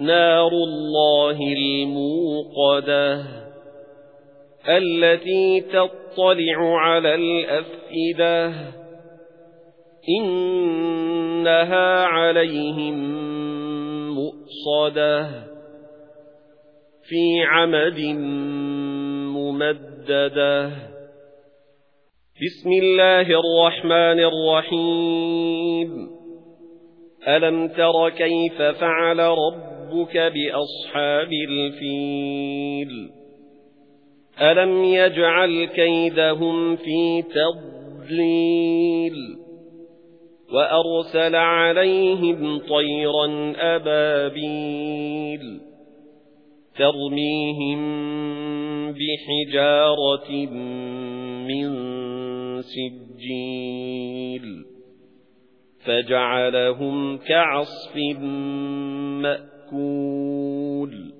نار الله الموقدة التي تطلع على الأفئدة إنها عليهم مؤصدة في عمد ممددة. بسم الله الرحمن الرحيم. ألم تر كيف فعل ربك ربك بأصحاب الفيل ألم يجعل كيدهم في تضليل وأرسل عليهم طيرا أبابيل ترميهم بحجارة من سجيل فجعلهم كعصف مأكول تَتَّقُونَ